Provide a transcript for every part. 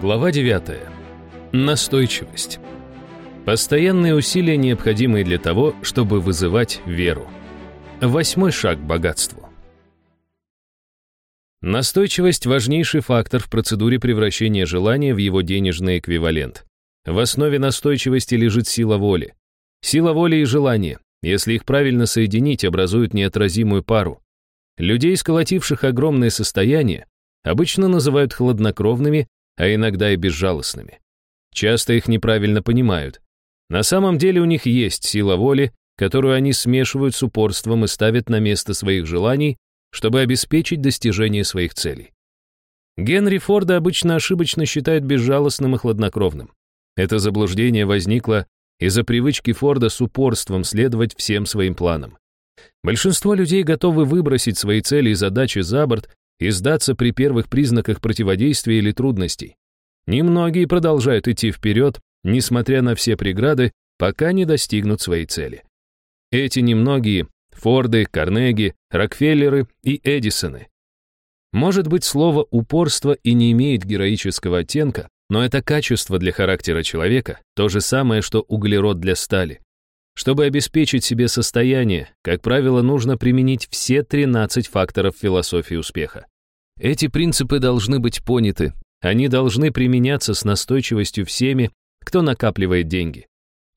Глава 9. Настойчивость. Постоянные усилия, необходимые для того, чтобы вызывать веру. Восьмой шаг к богатству. Настойчивость – важнейший фактор в процедуре превращения желания в его денежный эквивалент. В основе настойчивости лежит сила воли. Сила воли и желания, если их правильно соединить, образуют неотразимую пару. Людей, сколотивших огромное состояние, обычно называют хладнокровными а иногда и безжалостными. Часто их неправильно понимают. На самом деле у них есть сила воли, которую они смешивают с упорством и ставят на место своих желаний, чтобы обеспечить достижение своих целей. Генри Форда обычно ошибочно считают безжалостным и хладнокровным. Это заблуждение возникло из-за привычки Форда с упорством следовать всем своим планам. Большинство людей готовы выбросить свои цели и задачи за борт и сдаться при первых признаках противодействия или трудностей. Немногие продолжают идти вперед, несмотря на все преграды, пока не достигнут своей цели. Эти немногие — Форды, Карнеги, Рокфеллеры и Эдисоны. Может быть, слово «упорство» и не имеет героического оттенка, но это качество для характера человека, то же самое, что углерод для стали. Чтобы обеспечить себе состояние, как правило, нужно применить все 13 факторов философии успеха. Эти принципы должны быть поняты, они должны применяться с настойчивостью всеми, кто накапливает деньги.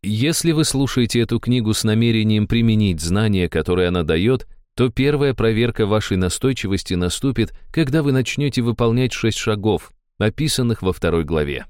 Если вы слушаете эту книгу с намерением применить знания, которые она дает, то первая проверка вашей настойчивости наступит, когда вы начнете выполнять шесть шагов, описанных во второй главе.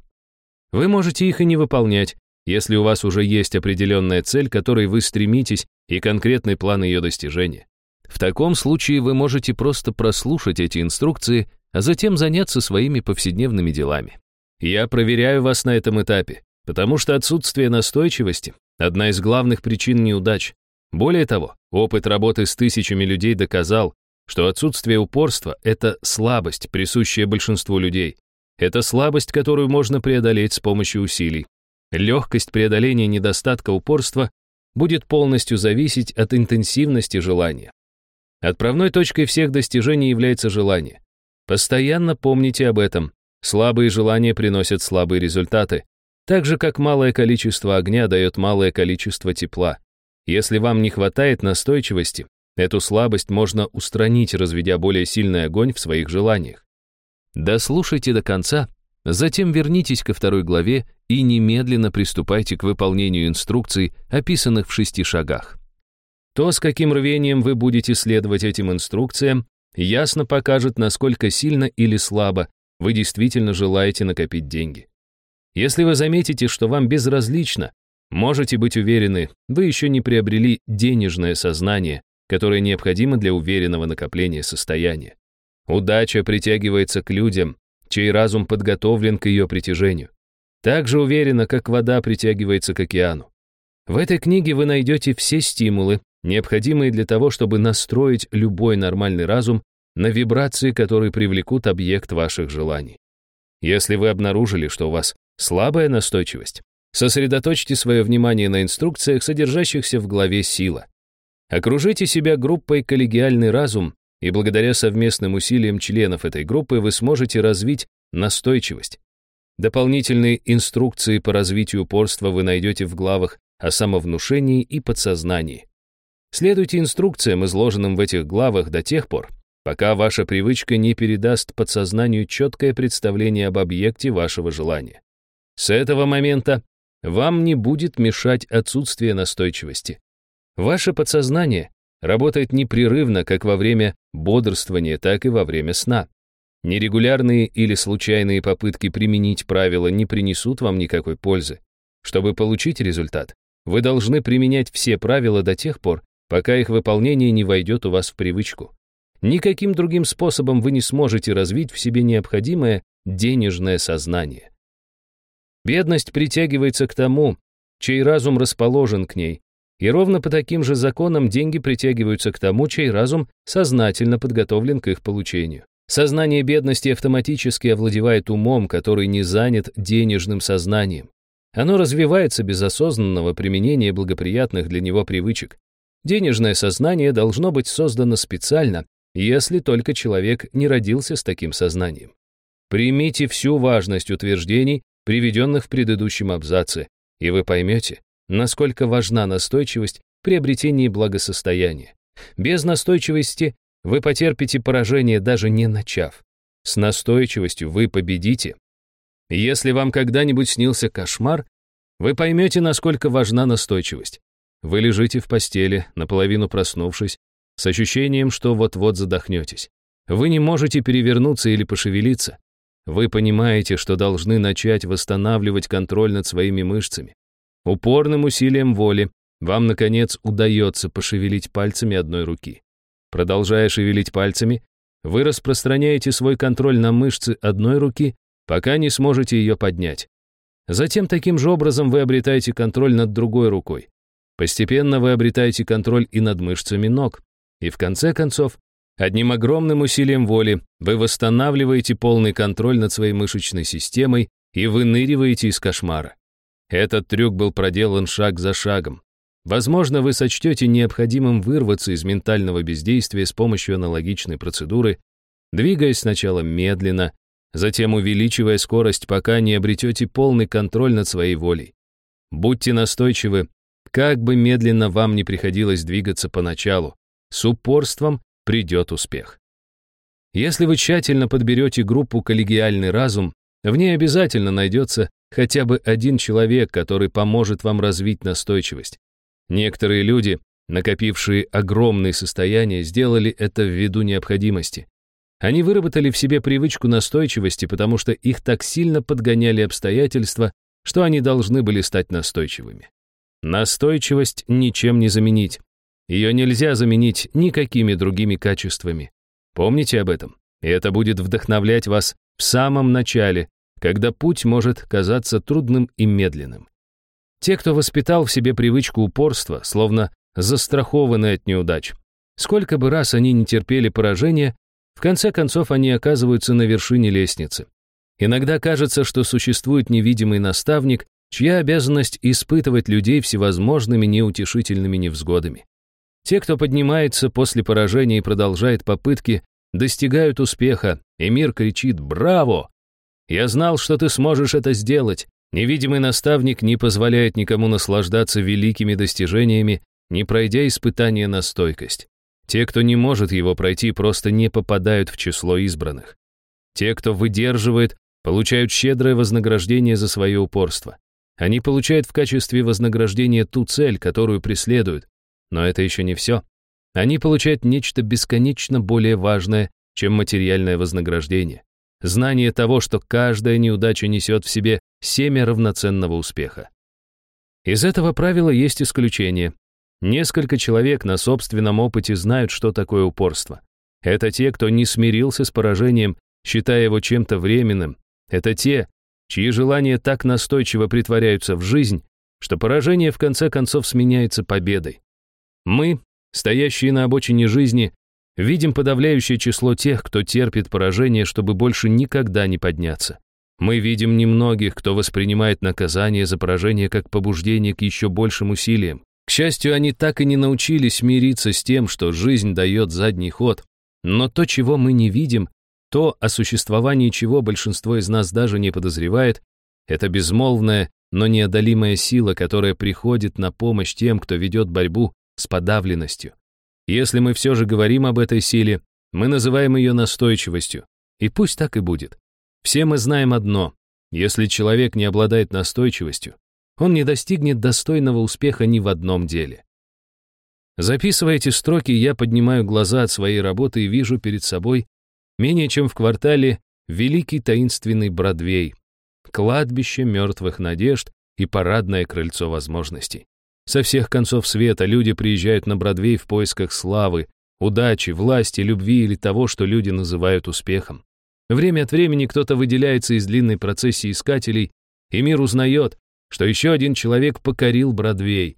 Вы можете их и не выполнять, если у вас уже есть определенная цель, которой вы стремитесь, и конкретный план ее достижения. В таком случае вы можете просто прослушать эти инструкции, а затем заняться своими повседневными делами. Я проверяю вас на этом этапе, потому что отсутствие настойчивости – одна из главных причин неудач. Более того, опыт работы с тысячами людей доказал, что отсутствие упорства – это слабость, присущая большинству людей. Это слабость, которую можно преодолеть с помощью усилий. Легкость преодоления недостатка упорства будет полностью зависеть от интенсивности желания. Отправной точкой всех достижений является желание. Постоянно помните об этом. Слабые желания приносят слабые результаты, так же как малое количество огня дает малое количество тепла. Если вам не хватает настойчивости, эту слабость можно устранить, разведя более сильный огонь в своих желаниях. Дослушайте до конца, Затем вернитесь ко второй главе и немедленно приступайте к выполнению инструкций, описанных в шести шагах. То, с каким рвением вы будете следовать этим инструкциям, ясно покажет, насколько сильно или слабо вы действительно желаете накопить деньги. Если вы заметите, что вам безразлично, можете быть уверены, вы еще не приобрели денежное сознание, которое необходимо для уверенного накопления состояния. Удача притягивается к людям, чей разум подготовлен к ее притяжению. Так же уверенно, как вода притягивается к океану. В этой книге вы найдете все стимулы, необходимые для того, чтобы настроить любой нормальный разум на вибрации, которые привлекут объект ваших желаний. Если вы обнаружили, что у вас слабая настойчивость, сосредоточьте свое внимание на инструкциях, содержащихся в главе «Сила». Окружите себя группой «Коллегиальный разум», и благодаря совместным усилиям членов этой группы вы сможете развить настойчивость. Дополнительные инструкции по развитию упорства вы найдете в главах о самовнушении и подсознании. Следуйте инструкциям, изложенным в этих главах до тех пор, пока ваша привычка не передаст подсознанию четкое представление об объекте вашего желания. С этого момента вам не будет мешать отсутствие настойчивости. Ваше подсознание работает непрерывно как во время бодрствования, так и во время сна. Нерегулярные или случайные попытки применить правила не принесут вам никакой пользы. Чтобы получить результат, вы должны применять все правила до тех пор, пока их выполнение не войдет у вас в привычку. Никаким другим способом вы не сможете развить в себе необходимое денежное сознание. Бедность притягивается к тому, чей разум расположен к ней, и ровно по таким же законам деньги притягиваются к тому, чей разум сознательно подготовлен к их получению. Сознание бедности автоматически овладевает умом, который не занят денежным сознанием. Оно развивается без осознанного применения благоприятных для него привычек. Денежное сознание должно быть создано специально, если только человек не родился с таким сознанием. Примите всю важность утверждений, приведенных в предыдущем абзаце, и вы поймете, насколько важна настойчивость при обретении благосостояния. Без настойчивости вы потерпите поражение, даже не начав. С настойчивостью вы победите. Если вам когда-нибудь снился кошмар, вы поймете, насколько важна настойчивость. Вы лежите в постели, наполовину проснувшись, с ощущением, что вот-вот задохнетесь. Вы не можете перевернуться или пошевелиться. Вы понимаете, что должны начать восстанавливать контроль над своими мышцами. Упорным усилием воли вам, наконец, удается пошевелить пальцами одной руки. Продолжая шевелить пальцами, вы распространяете свой контроль на мышцы одной руки, пока не сможете ее поднять. Затем таким же образом вы обретаете контроль над другой рукой. Постепенно вы обретаете контроль и над мышцами ног. И в конце концов, одним огромным усилием воли вы восстанавливаете полный контроль над своей мышечной системой и выныриваете из кошмара. Этот трюк был проделан шаг за шагом. Возможно, вы сочтете необходимым вырваться из ментального бездействия с помощью аналогичной процедуры, двигаясь сначала медленно, затем увеличивая скорость, пока не обретете полный контроль над своей волей. Будьте настойчивы, как бы медленно вам не приходилось двигаться поначалу, с упорством придет успех. Если вы тщательно подберете группу «Коллегиальный разум», в ней обязательно найдется хотя бы один человек, который поможет вам развить настойчивость. Некоторые люди, накопившие огромные состояния, сделали это ввиду необходимости. Они выработали в себе привычку настойчивости, потому что их так сильно подгоняли обстоятельства, что они должны были стать настойчивыми. Настойчивость ничем не заменить. Ее нельзя заменить никакими другими качествами. Помните об этом, и это будет вдохновлять вас в самом начале, когда путь может казаться трудным и медленным. Те, кто воспитал в себе привычку упорства, словно застрахованы от неудач. Сколько бы раз они не терпели поражения, в конце концов они оказываются на вершине лестницы. Иногда кажется, что существует невидимый наставник, чья обязанность испытывать людей всевозможными неутешительными невзгодами. Те, кто поднимается после поражения и продолжает попытки, достигают успеха, и мир кричит «Браво!». «Я знал, что ты сможешь это сделать. Невидимый наставник не позволяет никому наслаждаться великими достижениями, не пройдя испытания на стойкость. Те, кто не может его пройти, просто не попадают в число избранных. Те, кто выдерживает, получают щедрое вознаграждение за свое упорство. Они получают в качестве вознаграждения ту цель, которую преследуют. Но это еще не все. Они получают нечто бесконечно более важное, чем материальное вознаграждение. Знание того, что каждая неудача несет в себе семя равноценного успеха. Из этого правила есть исключение. Несколько человек на собственном опыте знают, что такое упорство. Это те, кто не смирился с поражением, считая его чем-то временным. Это те, чьи желания так настойчиво притворяются в жизнь, что поражение в конце концов сменяется победой. Мы, стоящие на обочине жизни, видим подавляющее число тех, кто терпит поражение, чтобы больше никогда не подняться. Мы видим немногих, кто воспринимает наказание за поражение как побуждение к еще большим усилиям. К счастью, они так и не научились мириться с тем, что жизнь дает задний ход. Но то, чего мы не видим, то, о существовании чего большинство из нас даже не подозревает, это безмолвная, но неодолимая сила, которая приходит на помощь тем, кто ведет борьбу с подавленностью. Если мы все же говорим об этой силе, мы называем ее настойчивостью. И пусть так и будет. Все мы знаем одно. Если человек не обладает настойчивостью, он не достигнет достойного успеха ни в одном деле. Записывая эти строки, я поднимаю глаза от своей работы и вижу перед собой, менее чем в квартале, великий таинственный Бродвей, кладбище мертвых надежд и парадное крыльцо возможностей. Со всех концов света люди приезжают на Бродвей в поисках славы, удачи, власти, любви или того, что люди называют успехом. Время от времени кто-то выделяется из длинной процессии искателей, и мир узнает, что еще один человек покорил Бродвей.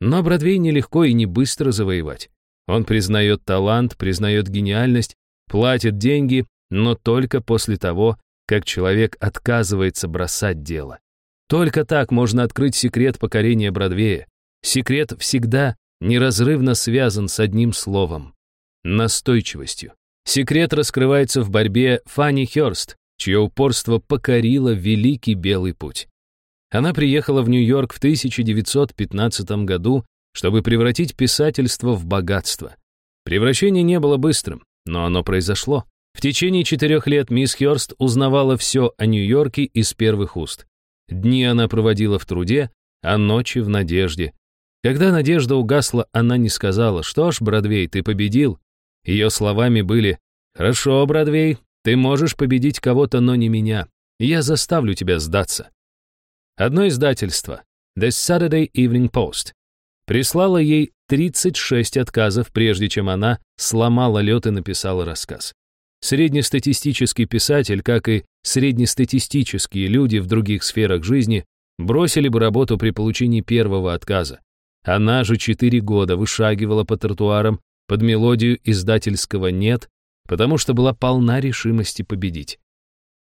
Но Бродвей нелегко и не быстро завоевать. Он признает талант, признает гениальность, платит деньги, но только после того, как человек отказывается бросать дело. Только так можно открыть секрет покорения Бродвея. Секрет всегда неразрывно связан с одним словом — настойчивостью. Секрет раскрывается в борьбе Фанни Хёрст, чье упорство покорило великий белый путь. Она приехала в Нью-Йорк в 1915 году, чтобы превратить писательство в богатство. Превращение не было быстрым, но оно произошло. В течение четырех лет мисс Хёрст узнавала все о Нью-Йорке из первых уст. Дни она проводила в труде, а ночи в надежде. Когда надежда угасла, она не сказала, что ж, Бродвей, ты победил. Ее словами были «Хорошо, Бродвей, ты можешь победить кого-то, но не меня. Я заставлю тебя сдаться». Одно издательство, The Saturday Evening Post, прислало ей 36 отказов, прежде чем она сломала лед и написала рассказ. Среднестатистический писатель, как и среднестатистические люди в других сферах жизни, бросили бы работу при получении первого отказа. Она же четыре года вышагивала по тротуарам под мелодию издательского «нет», потому что была полна решимости победить.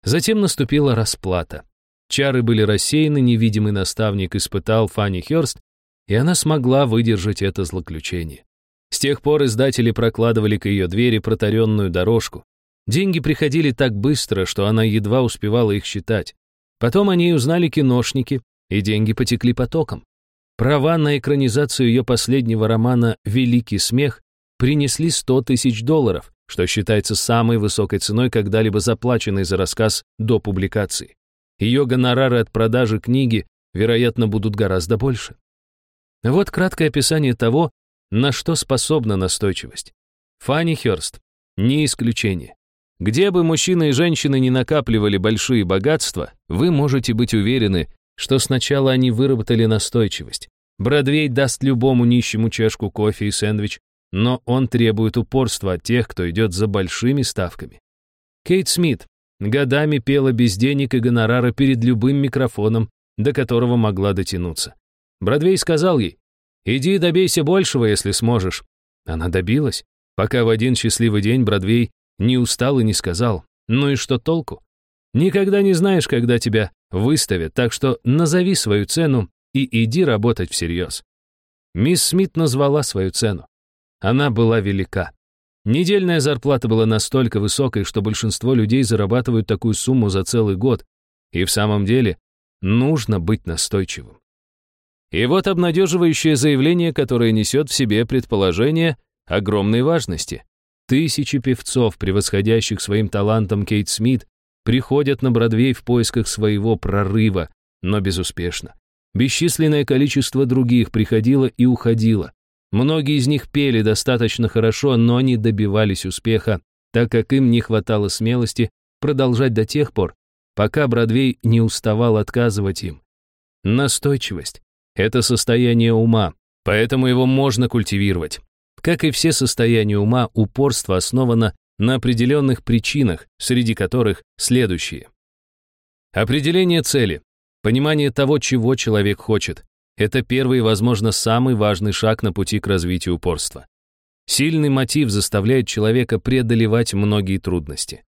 Затем наступила расплата. Чары были рассеяны, невидимый наставник испытал Фанни Хёрст, и она смогла выдержать это злоключение. С тех пор издатели прокладывали к ее двери протаренную дорожку. Деньги приходили так быстро, что она едва успевала их считать. Потом о ней узнали киношники, и деньги потекли потоком. Права на экранизацию ее последнего романа «Великий смех» принесли 100 тысяч долларов, что считается самой высокой ценой, когда-либо заплаченной за рассказ до публикации. Ее гонорары от продажи книги, вероятно, будут гораздо больше. Вот краткое описание того, на что способна настойчивость. Фанни Хёрст – не исключение. Где бы мужчины и женщины не накапливали большие богатства, вы можете быть уверены, что сначала они выработали настойчивость. Бродвей даст любому нищему чашку кофе и сэндвич, но он требует упорства от тех, кто идет за большими ставками. Кейт Смит Годами пела без денег и гонорара перед любым микрофоном, до которого могла дотянуться. Бродвей сказал ей, «Иди добейся большего, если сможешь». Она добилась, пока в один счастливый день Бродвей не устал и не сказал, «Ну и что толку? Никогда не знаешь, когда тебя выставят, так что назови свою цену и иди работать всерьез». Мисс Смит назвала свою цену. Она была велика. Недельная зарплата была настолько высокой, что большинство людей зарабатывают такую сумму за целый год, и в самом деле нужно быть настойчивым. И вот обнадеживающее заявление, которое несет в себе предположение огромной важности. Тысячи певцов, превосходящих своим талантом Кейт Смит, приходят на Бродвей в поисках своего прорыва, но безуспешно. Бесчисленное количество других приходило и уходило. Многие из них пели достаточно хорошо, но не добивались успеха, так как им не хватало смелости продолжать до тех пор, пока Бродвей не уставал отказывать им. Настойчивость — это состояние ума, поэтому его можно культивировать. Как и все состояния ума, упорство основано на определенных причинах, среди которых следующие. Определение цели, понимание того, чего человек хочет, это первый и, возможно, самый важный шаг на пути к развитию упорства. Сильный мотив заставляет человека преодолевать многие трудности.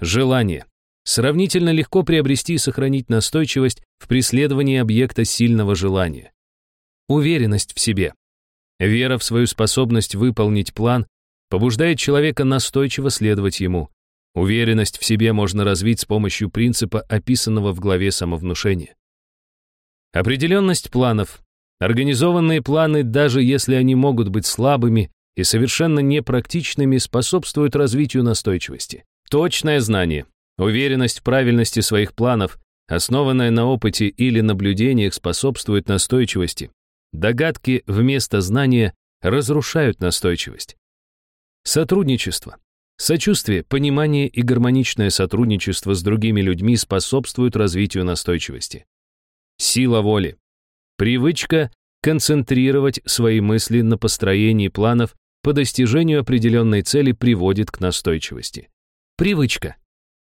Желание. Сравнительно легко приобрести и сохранить настойчивость в преследовании объекта сильного желания. Уверенность в себе. Вера в свою способность выполнить план побуждает человека настойчиво следовать ему. Уверенность в себе можно развить с помощью принципа, описанного в главе самовнушения. Определенность планов. Организованные планы, даже если они могут быть слабыми и совершенно непрактичными, способствуют развитию настойчивости. Точное знание, уверенность в правильности своих планов, основанная на опыте или наблюдениях, способствует настойчивости. Догадки вместо знания разрушают настойчивость. Сотрудничество. Сочувствие, понимание и гармоничное сотрудничество с другими людьми способствуют развитию настойчивости. Сила воли. Привычка концентрировать свои мысли на построении планов по достижению определенной цели приводит к настойчивости. Привычка.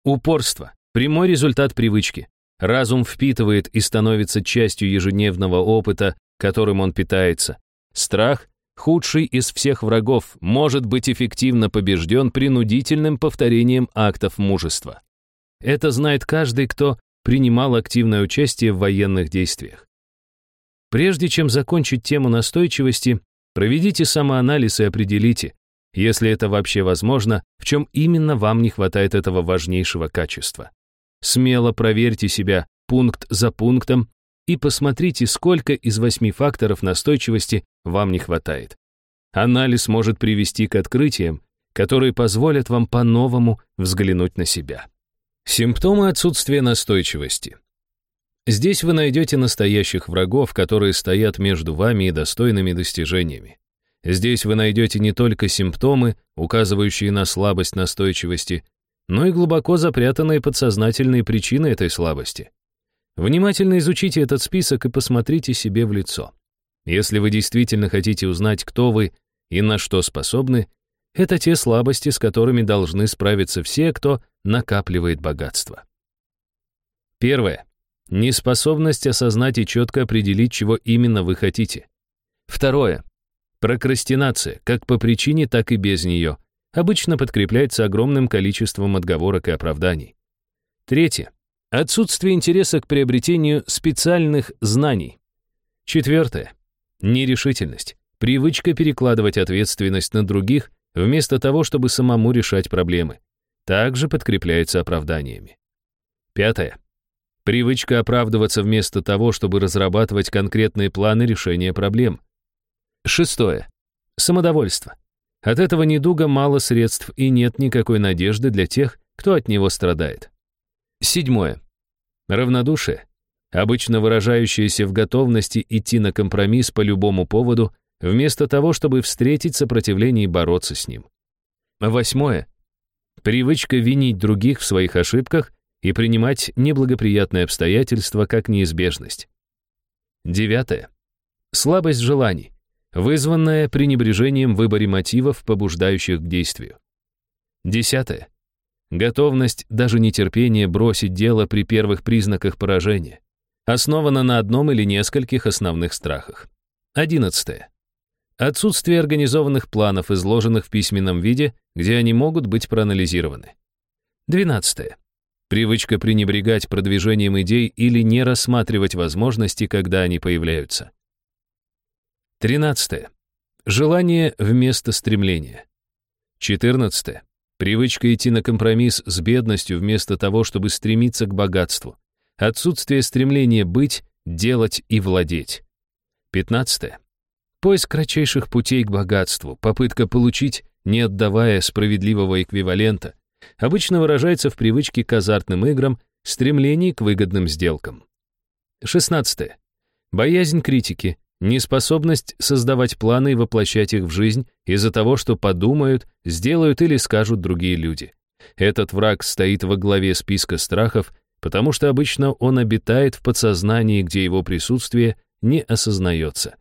Упорство. Прямой результат привычки. Разум впитывает и становится частью ежедневного опыта, которым он питается. Страх, худший из всех врагов, может быть эффективно побежден принудительным повторением актов мужества. Это знает каждый, кто принимал активное участие в военных действиях. Прежде чем закончить тему настойчивости, проведите самоанализ и определите, если это вообще возможно, в чем именно вам не хватает этого важнейшего качества. Смело проверьте себя пункт за пунктом и посмотрите, сколько из восьми факторов настойчивости вам не хватает. Анализ может привести к открытиям, которые позволят вам по-новому взглянуть на себя. Симптомы отсутствия настойчивости. Здесь вы найдете настоящих врагов, которые стоят между вами и достойными достижениями. Здесь вы найдете не только симптомы, указывающие на слабость настойчивости, но и глубоко запрятанные подсознательные причины этой слабости. Внимательно изучите этот список и посмотрите себе в лицо. Если вы действительно хотите узнать, кто вы и на что способны, это те слабости, с которыми должны справиться все, кто накапливает богатство. Первое. Неспособность осознать и четко определить, чего именно вы хотите. Второе. Прокрастинация, как по причине, так и без нее, обычно подкрепляется огромным количеством отговорок и оправданий. Третье. Отсутствие интереса к приобретению специальных знаний. Четвертое. Нерешительность. Привычка перекладывать ответственность на других, вместо того, чтобы самому решать проблемы. Также подкрепляется оправданиями. Пятое. Привычка оправдываться вместо того, чтобы разрабатывать конкретные планы решения проблем. Шестое. Самодовольство. От этого недуга мало средств и нет никакой надежды для тех, кто от него страдает. Седьмое. Равнодушие, обычно выражающееся в готовности идти на компромисс по любому поводу, вместо того, чтобы встретить сопротивление и бороться с ним. Восьмое. Привычка винить других в своих ошибках и принимать неблагоприятные обстоятельства как неизбежность. Девятое. Слабость желаний, вызванная пренебрежением в выборе мотивов, побуждающих к действию. Десятое. Готовность, даже нетерпение бросить дело при первых признаках поражения. Основана на одном или нескольких основных страхах. Одиннадцатое. Отсутствие организованных планов, изложенных в письменном виде, где они могут быть проанализированы. Двенадцатое. Привычка пренебрегать продвижением идей или не рассматривать возможности, когда они появляются. Тринадцатое. Желание вместо стремления. Четырнадцатое. Привычка идти на компромисс с бедностью вместо того, чтобы стремиться к богатству. Отсутствие стремления быть, делать и владеть. Пятнадцатое. Поиск кратчайших путей к богатству, попытка получить, не отдавая справедливого эквивалента, обычно выражается в привычке к азартным играм, стремлении к выгодным сделкам. Шестнадцатое. Боязнь критики, Неспособность создавать планы и воплощать их в жизнь из-за того, что подумают, сделают или скажут другие люди. Этот враг стоит во главе списка страхов, потому что обычно он обитает в подсознании, где его присутствие не осознается.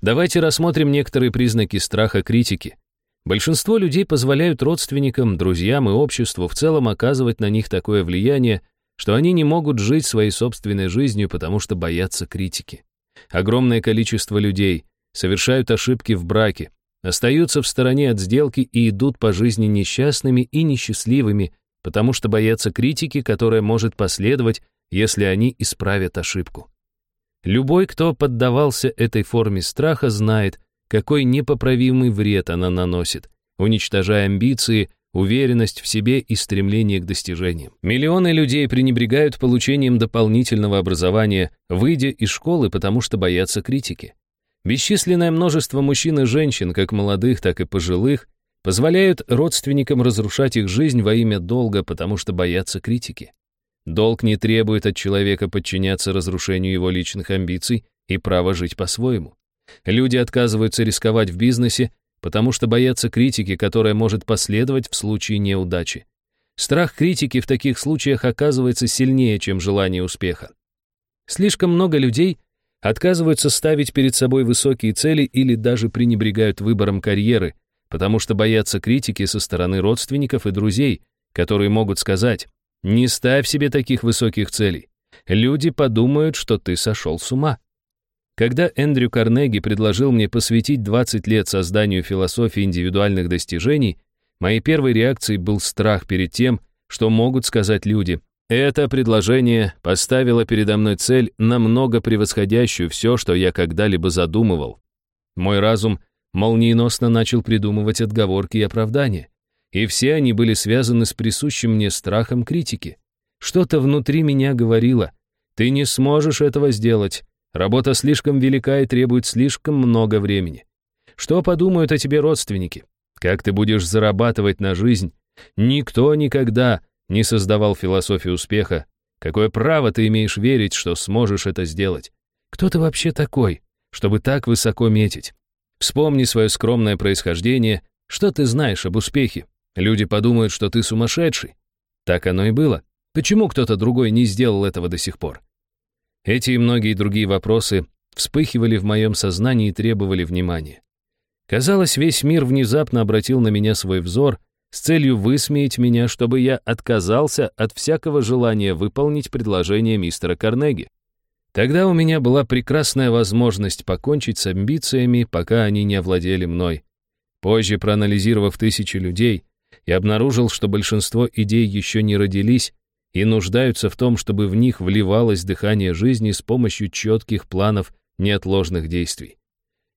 Давайте рассмотрим некоторые признаки страха критики. Большинство людей позволяют родственникам, друзьям и обществу в целом оказывать на них такое влияние, что они не могут жить своей собственной жизнью, потому что боятся критики. Огромное количество людей совершают ошибки в браке, остаются в стороне от сделки и идут по жизни несчастными и несчастливыми, потому что боятся критики, которая может последовать, если они исправят ошибку. Любой, кто поддавался этой форме страха, знает, какой непоправимый вред она наносит, уничтожая амбиции, уверенность в себе и стремление к достижениям. Миллионы людей пренебрегают получением дополнительного образования, выйдя из школы, потому что боятся критики. Бесчисленное множество мужчин и женщин, как молодых, так и пожилых, позволяют родственникам разрушать их жизнь во имя долга, потому что боятся критики. Долг не требует от человека подчиняться разрушению его личных амбиций и права жить по-своему. Люди отказываются рисковать в бизнесе, потому что боятся критики, которая может последовать в случае неудачи. Страх критики в таких случаях оказывается сильнее, чем желание успеха. Слишком много людей отказываются ставить перед собой высокие цели или даже пренебрегают выбором карьеры, потому что боятся критики со стороны родственников и друзей, которые могут сказать «Не ставь себе таких высоких целей. Люди подумают, что ты сошел с ума». Когда Эндрю Карнеги предложил мне посвятить 20 лет созданию философии индивидуальных достижений, моей первой реакцией был страх перед тем, что могут сказать люди. Это предложение поставило передо мной цель, намного превосходящую все, что я когда-либо задумывал. Мой разум молниеносно начал придумывать отговорки и оправдания. И все они были связаны с присущим мне страхом критики. Что-то внутри меня говорило, ты не сможешь этого сделать, работа слишком велика и требует слишком много времени. Что подумают о тебе родственники? Как ты будешь зарабатывать на жизнь? Никто никогда не создавал философию успеха. Какое право ты имеешь верить, что сможешь это сделать? Кто ты вообще такой, чтобы так высоко метить? Вспомни свое скромное происхождение, что ты знаешь об успехе. Люди подумают, что ты сумасшедший. Так оно и было. Почему кто-то другой не сделал этого до сих пор? Эти и многие другие вопросы вспыхивали в моем сознании и требовали внимания. Казалось, весь мир внезапно обратил на меня свой взор с целью высмеять меня, чтобы я отказался от всякого желания выполнить предложение мистера Карнеги. Тогда у меня была прекрасная возможность покончить с амбициями, пока они не овладели мной. Позже, проанализировав тысячи людей, я обнаружил, что большинство идей еще не родились и нуждаются в том, чтобы в них вливалось дыхание жизни с помощью четких планов неотложных действий.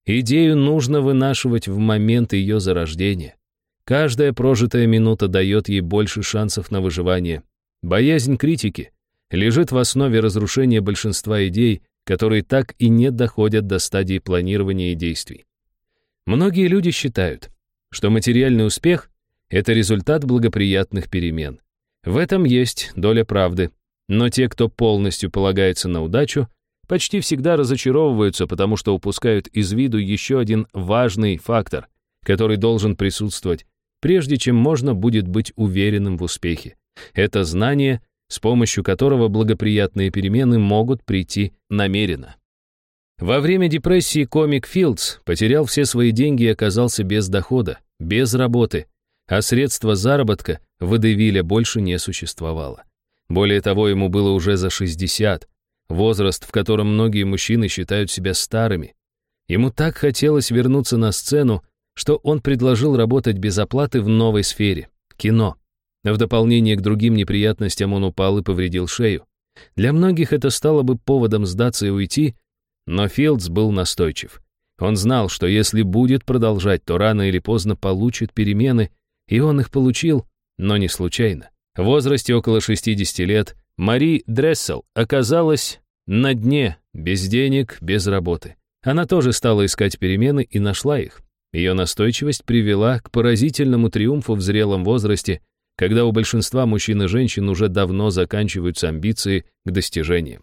Идею нужно вынашивать в момент ее зарождения. Каждая прожитая минута дает ей больше шансов на выживание. Боязнь критики лежит в основе разрушения большинства идей, которые так и не доходят до стадии планирования и действий. Многие люди считают, что материальный успех — это результат благоприятных перемен. В этом есть доля правды, но те, кто полностью полагается на удачу, почти всегда разочаровываются, потому что упускают из виду еще один важный фактор, который должен присутствовать, прежде чем можно будет быть уверенным в успехе. Это знание с помощью которого благоприятные перемены могут прийти намеренно. Во время депрессии комик Филдс потерял все свои деньги и оказался без дохода, без работы, а средства заработка в Эдевиле больше не существовало. Более того, ему было уже за 60, возраст, в котором многие мужчины считают себя старыми. Ему так хотелось вернуться на сцену, что он предложил работать без оплаты в новой сфере — кино. В дополнение к другим неприятностям он упал и повредил шею. Для многих это стало бы поводом сдаться и уйти, но Филдс был настойчив. Он знал, что если будет продолжать, то рано или поздно получит перемены, и он их получил, но не случайно. В возрасте около 60 лет Мари Дрессел оказалась на дне, без денег, без работы. Она тоже стала искать перемены и нашла их. Ее настойчивость привела к поразительному триумфу в зрелом возрасте, когда у большинства мужчин и женщин уже давно заканчиваются амбиции к достижениям.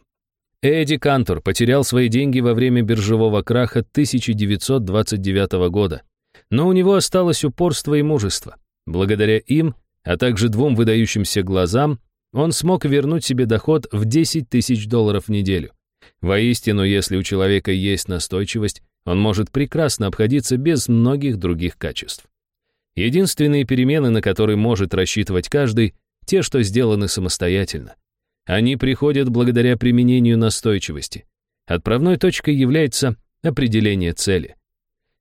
Эдди Кантор потерял свои деньги во время биржевого краха 1929 года, но у него осталось упорство и мужество. Благодаря им, а также двум выдающимся глазам, он смог вернуть себе доход в 10 тысяч долларов в неделю. Воистину, если у человека есть настойчивость, он может прекрасно обходиться без многих других качеств. Единственные перемены, на которые может рассчитывать каждый, те, что сделаны самостоятельно. Они приходят благодаря применению настойчивости. Отправной точкой является определение цели.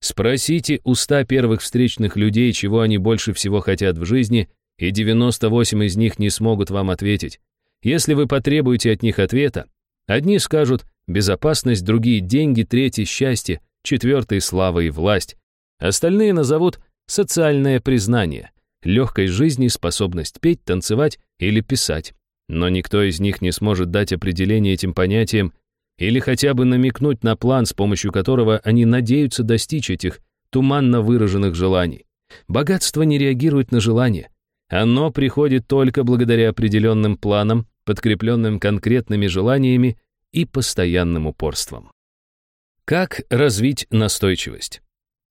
Спросите у 100 первых встречных людей, чего они больше всего хотят в жизни, и 98 из них не смогут вам ответить. Если вы потребуете от них ответа, одни скажут «безопасность», другие «деньги», третьи «счастье», четвертый «слава и власть», остальные назовут социальное признание, легкость жизни, способность петь, танцевать или писать. Но никто из них не сможет дать определение этим понятиям или хотя бы намекнуть на план, с помощью которого они надеются достичь этих туманно выраженных желаний. Богатство не реагирует на желание. Оно приходит только благодаря определенным планам, подкрепленным конкретными желаниями и постоянным упорством. Как развить настойчивость?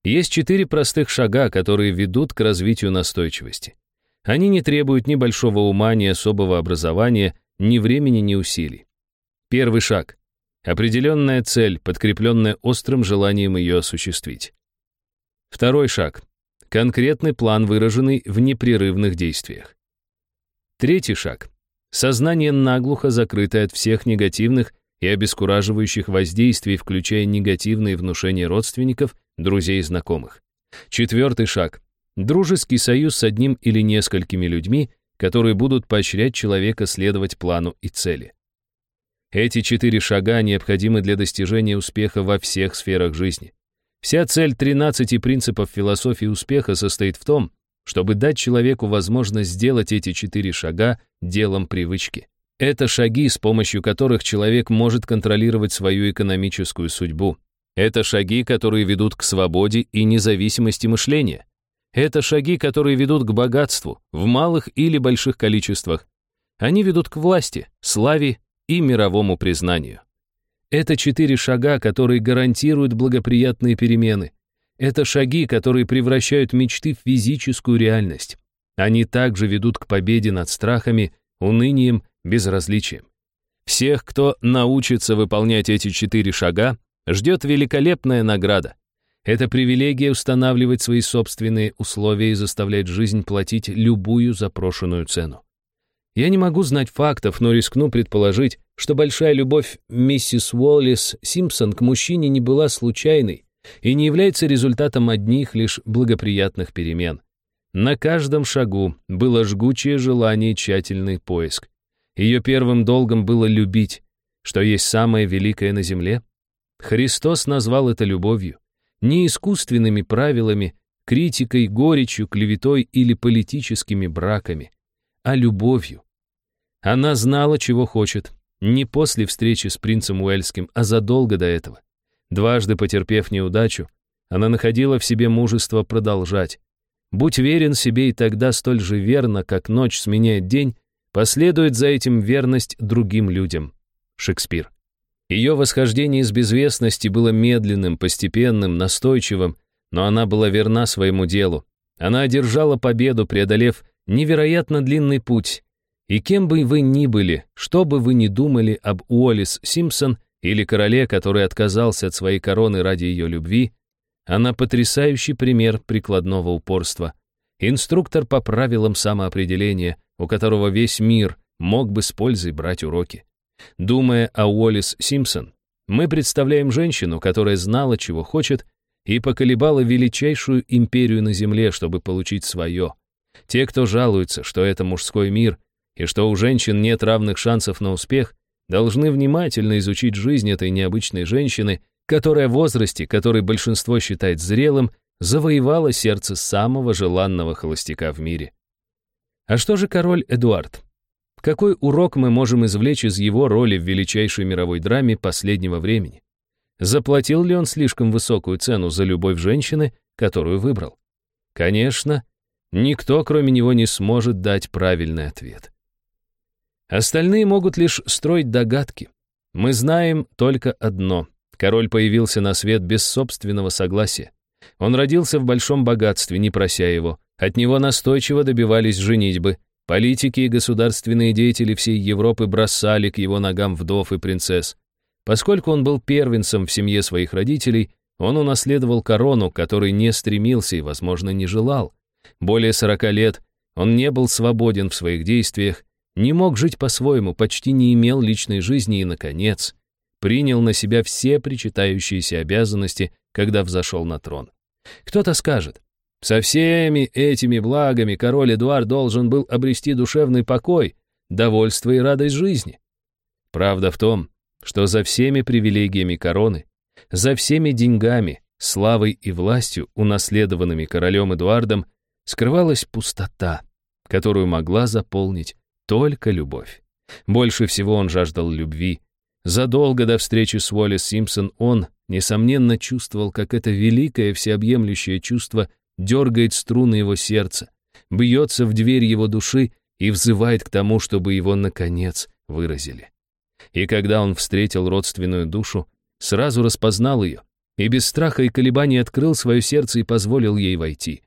Есть четыре простых шага, которые ведут к развитию настойчивости. Они не требуют ни большого ума, ни особого образования, ни времени, ни усилий. Первый шаг — определенная цель, подкрепленная острым желанием ее осуществить. Второй шаг — конкретный план, выраженный в непрерывных действиях. Третий шаг — сознание наглухо закрытое от всех негативных и обескураживающих воздействий, включая негативные внушения родственников, друзей и знакомых. Четвертый шаг — дружеский союз с одним или несколькими людьми, которые будут поощрять человека следовать плану и цели. Эти четыре шага необходимы для достижения успеха во всех сферах жизни. Вся цель 13 принципов философии успеха состоит в том, чтобы дать человеку возможность сделать эти четыре шага делом привычки. Это шаги, с помощью которых человек может контролировать свою экономическую судьбу. Это шаги, которые ведут к свободе и независимости мышления. Это шаги, которые ведут к богатству, в малых или больших количествах. Они ведут к власти, славе и мировому признанию. Это четыре шага, которые гарантируют благоприятные перемены. Это шаги, которые превращают мечты в физическую реальность. Они также ведут к победе над страхами, унынием, безразличием. Всех, кто научится выполнять эти четыре шага, ждет великолепная награда. Это привилегия устанавливать свои собственные условия и заставлять жизнь платить любую запрошенную цену. Я не могу знать фактов, но рискну предположить, что большая любовь миссис Уоллес Симпсон к мужчине не была случайной и не является результатом одних лишь благоприятных перемен. На каждом шагу было жгучее желание тщательный поиск. Ее первым долгом было любить, что есть самое великое на земле. Христос назвал это любовью, не искусственными правилами, критикой, горечью, клеветой или политическими браками, а любовью. Она знала, чего хочет, не после встречи с принцем Уэльским, а задолго до этого. Дважды потерпев неудачу, она находила в себе мужество продолжать. Будь верен себе и тогда столь же верно, как ночь сменяет день, последует за этим верность другим людям. Шекспир. Ее восхождение из безвестности было медленным, постепенным, настойчивым, но она была верна своему делу. Она одержала победу, преодолев невероятно длинный путь, и кем бы вы ни были, что бы вы ни думали об Уоллес Симпсон или короле, который отказался от своей короны ради ее любви, она потрясающий пример прикладного упорства. Инструктор по правилам самоопределения, у которого весь мир мог бы с пользой брать уроки. Думая о Уоллес Симпсон, мы представляем женщину, которая знала, чего хочет, и поколебала величайшую империю на земле, чтобы получить свое. Те, кто жалуются, что это мужской мир, и что у женщин нет равных шансов на успех, должны внимательно изучить жизнь этой необычной женщины, которая в возрасте, который большинство считает зрелым, завоевала сердце самого желанного холостяка в мире. А что же король Эдуард? Какой урок мы можем извлечь из его роли в величайшей мировой драме последнего времени? Заплатил ли он слишком высокую цену за любовь женщины, которую выбрал? Конечно, никто, кроме него, не сможет дать правильный ответ. Остальные могут лишь строить догадки. Мы знаем только одно. Король появился на свет без собственного согласия. Он родился в большом богатстве, не прося его. От него настойчиво добивались женитьбы. Политики и государственные деятели всей Европы бросали к его ногам вдов и принцесс. Поскольку он был первенцем в семье своих родителей, он унаследовал корону, которой не стремился и, возможно, не желал. Более сорока лет он не был свободен в своих действиях, не мог жить по-своему, почти не имел личной жизни и, наконец, принял на себя все причитающиеся обязанности, когда взошел на трон. Кто-то скажет, со всеми этими благами король Эдуард должен был обрести душевный покой, довольство и радость жизни. Правда в том, что за всеми привилегиями короны, за всеми деньгами, славой и властью, унаследованными королем Эдуардом, скрывалась пустота, которую могла заполнить только любовь. Больше всего он жаждал любви. Задолго до встречи с Уоллес Симпсон он, несомненно, чувствовал, как это великое всеобъемлющее чувство дергает струны его сердца, бьется в дверь его души и взывает к тому, чтобы его, наконец, выразили. И когда он встретил родственную душу, сразу распознал ее и без страха и колебаний открыл свое сердце и позволил ей войти.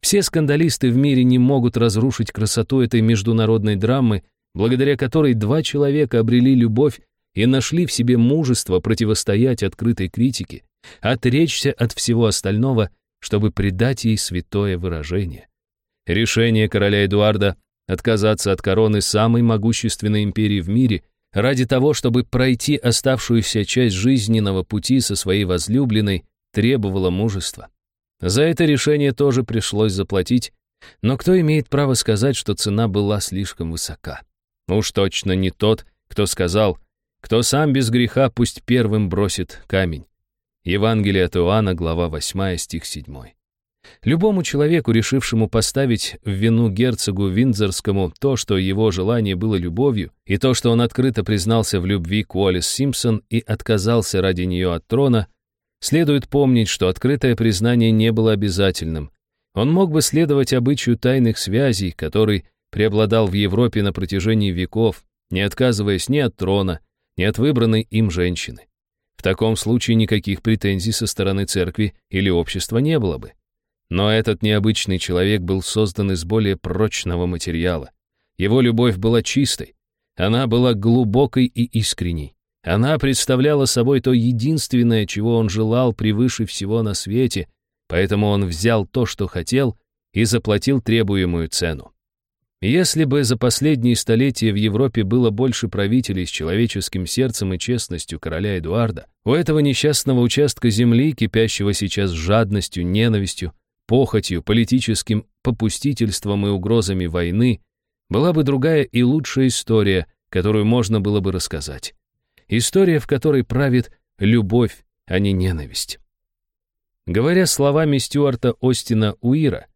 Все скандалисты в мире не могут разрушить красоту этой международной драмы, благодаря которой два человека обрели любовь и нашли в себе мужество противостоять открытой критике, отречься от всего остального, чтобы придать ей святое выражение. Решение короля Эдуарда отказаться от короны самой могущественной империи в мире ради того, чтобы пройти оставшуюся часть жизненного пути со своей возлюбленной, требовало мужества. За это решение тоже пришлось заплатить, но кто имеет право сказать, что цена была слишком высока? Уж точно не тот, кто сказал, кто сам без греха пусть первым бросит камень. Евангелие от Иоанна, глава 8, стих 7. Любому человеку, решившему поставить в вину герцогу Виндзорскому то, что его желание было любовью, и то, что он открыто признался в любви к Уоллес Симпсон и отказался ради нее от трона, следует помнить, что открытое признание не было обязательным. Он мог бы следовать обычаю тайных связей, который преобладал в Европе на протяжении веков, не отказываясь ни от трона, ни от выбранной им женщины. В таком случае никаких претензий со стороны церкви или общества не было бы. Но этот необычный человек был создан из более прочного материала. Его любовь была чистой. Она была глубокой и искренней. Она представляла собой то единственное, чего он желал превыше всего на свете, поэтому он взял то, что хотел, и заплатил требуемую цену. Если бы за последние столетия в Европе было больше правителей с человеческим сердцем и честностью короля Эдуарда, у этого несчастного участка земли, кипящего сейчас жадностью, ненавистью, похотью, политическим попустительством и угрозами войны, была бы другая и лучшая история, которую можно было бы рассказать. История, в которой правит любовь, а не ненависть. Говоря словами Стюарта Остина Уира,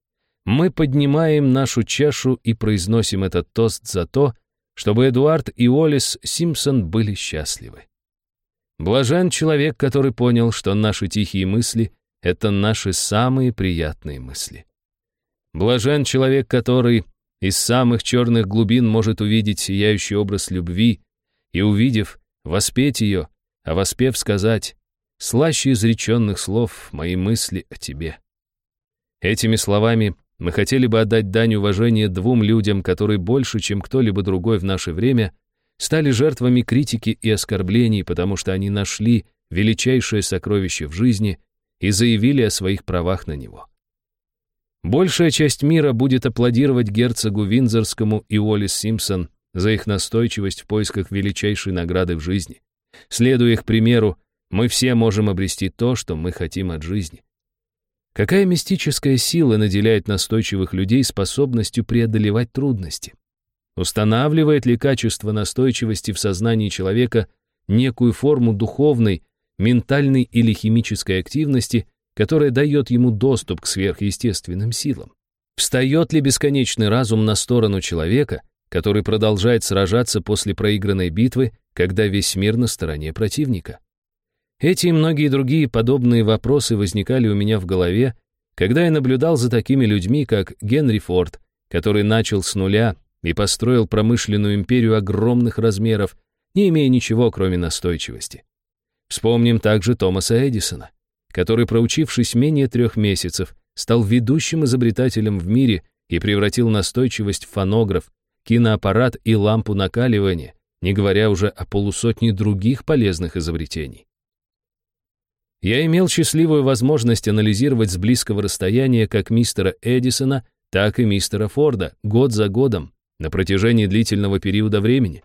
мы поднимаем нашу чашу и произносим этот тост за то, чтобы Эдуард и Олис Симпсон были счастливы. Блажен человек, который понял, что наши тихие мысли — это наши самые приятные мысли. Блажен человек, который из самых черных глубин может увидеть сияющий образ любви и, увидев, воспеть ее, а воспев сказать «Слаще изреченных слов мои мысли о тебе». Этими словами мы хотели бы отдать дань уважения двум людям, которые больше, чем кто-либо другой в наше время, стали жертвами критики и оскорблений, потому что они нашли величайшее сокровище в жизни и заявили о своих правах на него. Большая часть мира будет аплодировать герцогу Винзорскому и Уоллес Симпсон за их настойчивость в поисках величайшей награды в жизни. Следуя их примеру, мы все можем обрести то, что мы хотим от жизни. Какая мистическая сила наделяет настойчивых людей способностью преодолевать трудности? Устанавливает ли качество настойчивости в сознании человека некую форму духовной, ментальной или химической активности, которая дает ему доступ к сверхъестественным силам. Встает ли бесконечный разум на сторону человека, который продолжает сражаться после проигранной битвы, когда весь мир на стороне противника? Эти и многие другие подобные вопросы возникали у меня в голове, когда я наблюдал за такими людьми, как Генри Форд, который начал с нуля и построил промышленную империю огромных размеров, не имея ничего, кроме настойчивости. Вспомним также Томаса Эдисона, который, проучившись менее трех месяцев, стал ведущим изобретателем в мире и превратил настойчивость в фонограф, киноаппарат и лампу накаливания, не говоря уже о полусотне других полезных изобретений. Я имел счастливую возможность анализировать с близкого расстояния как мистера Эдисона, так и мистера Форда год за годом на протяжении длительного периода времени.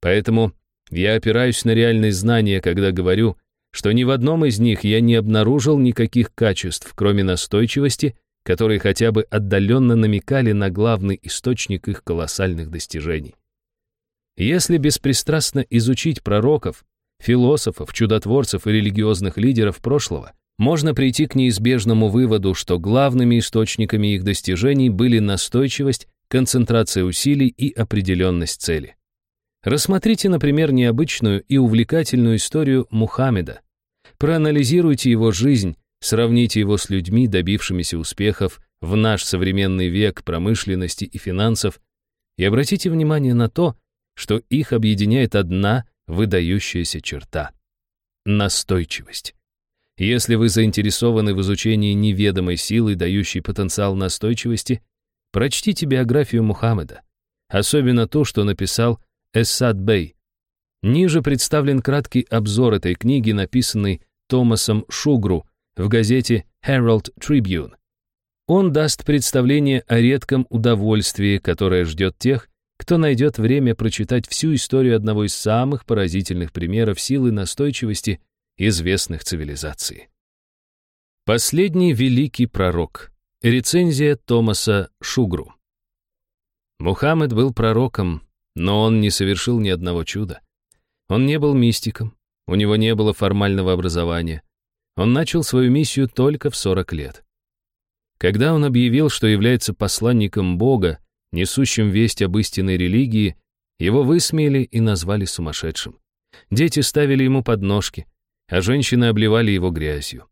Поэтому я опираюсь на реальные знания, когда говорю, что ни в одном из них я не обнаружил никаких качеств, кроме настойчивости, которые хотя бы отдаленно намекали на главный источник их колоссальных достижений. Если беспристрастно изучить пророков, философов, чудотворцев и религиозных лидеров прошлого, можно прийти к неизбежному выводу, что главными источниками их достижений были настойчивость, концентрация усилий и определенность цели. Рассмотрите, например, необычную и увлекательную историю Мухаммеда. Проанализируйте его жизнь, сравните его с людьми, добившимися успехов в наш современный век промышленности и финансов, и обратите внимание на то, что их объединяет одна выдающаяся черта — настойчивость. Если вы заинтересованы в изучении неведомой силы, дающей потенциал настойчивости, прочтите биографию Мухаммеда, особенно то, что написал Эссад Бэй. Ниже представлен краткий обзор этой книги, написанный Томасом Шугру в газете Herald Tribune. Он даст представление о редком удовольствии, которое ждет тех, кто найдет время прочитать всю историю одного из самых поразительных примеров силы настойчивости известных цивилизаций. Последний великий пророк. Рецензия Томаса Шугру. Мухаммед был пророком, но он не совершил ни одного чуда. Он не был мистиком, у него не было формального образования. Он начал свою миссию только в 40 лет. Когда он объявил, что является посланником Бога, несущим весть об истинной религии, его высмеяли и назвали сумасшедшим. Дети ставили ему подножки, а женщины обливали его грязью.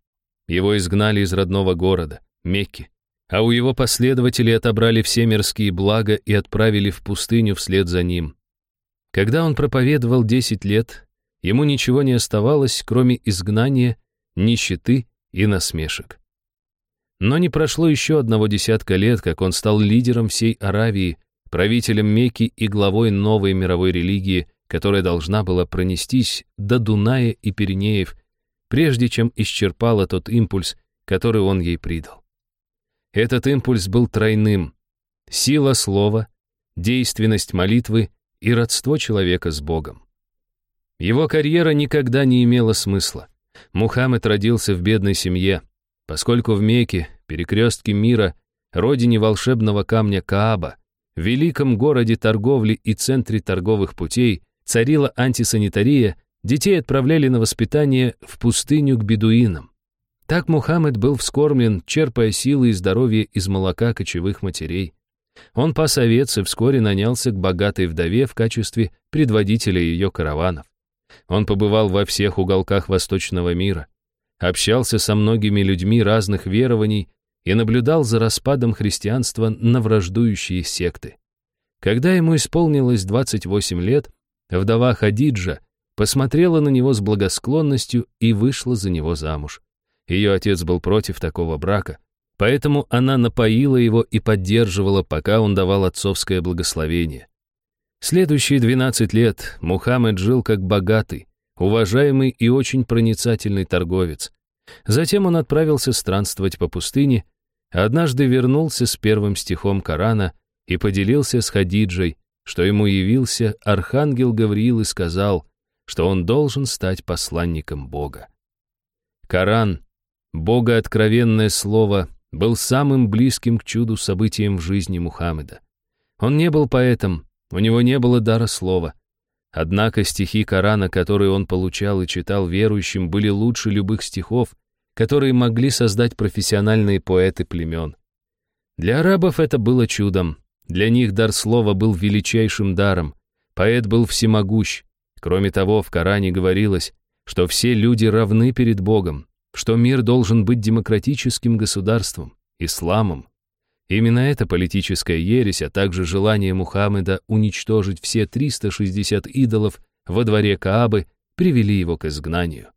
Его изгнали из родного города, Мекки, а у его последователей отобрали все мирские блага и отправили в пустыню вслед за ним. Когда он проповедовал 10 лет, ему ничего не оставалось, кроме изгнания, нищеты и насмешек. Но не прошло еще одного десятка лет, как он стал лидером всей Аравии, правителем Мекки и главой новой мировой религии, которая должна была пронестись до Дуная и Пиренеев, прежде чем исчерпала тот импульс, который он ей придал. Этот импульс был тройным. Сила слова, действенность молитвы и родство человека с Богом. Его карьера никогда не имела смысла. Мухаммед родился в бедной семье, поскольку в Мекке, перекрестке мира, родине волшебного камня Кааба, в великом городе торговли и центре торговых путей царила антисанитария, детей отправляли на воспитание в пустыню к бедуинам. Так Мухаммед был вскормлен, черпая силы и здоровье из молока кочевых матерей. Он пас овец и вскоре нанялся к богатой вдове в качестве предводителя ее караванов. Он побывал во всех уголках восточного мира, общался со многими людьми разных верований и наблюдал за распадом христианства на враждующие секты. Когда ему исполнилось 28 лет, вдова Хадиджа посмотрела на него с благосклонностью и вышла за него замуж. Ее отец был против такого брака, поэтому она напоила его и поддерживала, пока он давал отцовское благословение. Следующие 12 лет Мухаммед жил как богатый, уважаемый и очень проницательный торговец. Затем он отправился странствовать по пустыне, однажды вернулся с первым стихом Корана и поделился с Хадиджей, что ему явился архангел Гавриил и сказал, что он должен стать посланником Бога. Коран, Бога откровенное слово, был самым близким к чуду событием в жизни Мухаммеда. Он не был поэтом, у него не было дара слова. Однако стихи Корана, которые он получал и читал верующим, были лучше любых стихов, которые могли создать профессиональные поэты племен. Для арабов это было чудом. Для них дар слова был величайшим даром. Поэт был всемогущ. Кроме того, в Коране говорилось, что все люди равны перед Богом, что мир должен быть демократическим государством, исламом, Именно эта политическая ересь, а также желание Мухаммеда уничтожить все 360 идолов во дворе Каабы привели его к изгнанию.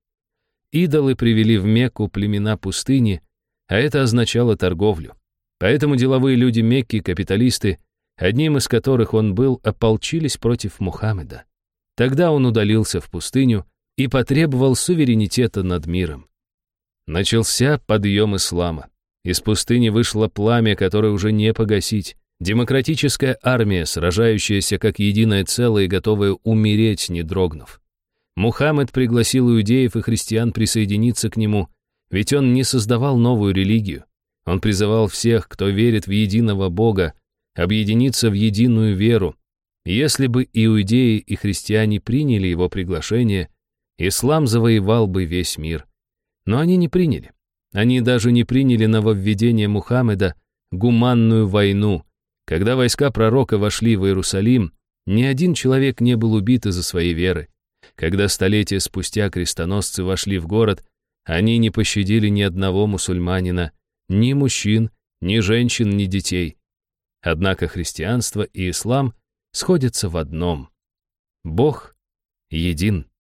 Идолы привели в Мекку племена пустыни, а это означало торговлю. Поэтому деловые люди Мекки, капиталисты, одним из которых он был, ополчились против Мухаммеда. Тогда он удалился в пустыню и потребовал суверенитета над миром. Начался подъем ислама. Из пустыни вышло пламя, которое уже не погасить. Демократическая армия, сражающаяся как единое целое и готовая умереть, не дрогнув. Мухаммед пригласил иудеев и христиан присоединиться к нему, ведь он не создавал новую религию. Он призывал всех, кто верит в единого Бога, объединиться в единую веру. Если бы иудеи и христиане приняли его приглашение, ислам завоевал бы весь мир. Но они не приняли. Они даже не приняли нововведение Мухаммеда, гуманную войну. Когда войска пророка вошли в Иерусалим, ни один человек не был убит из-за своей веры. Когда столетия спустя крестоносцы вошли в город, они не пощадили ни одного мусульманина, ни мужчин, ни женщин, ни детей. Однако христианство и ислам сходятся в одном. Бог един.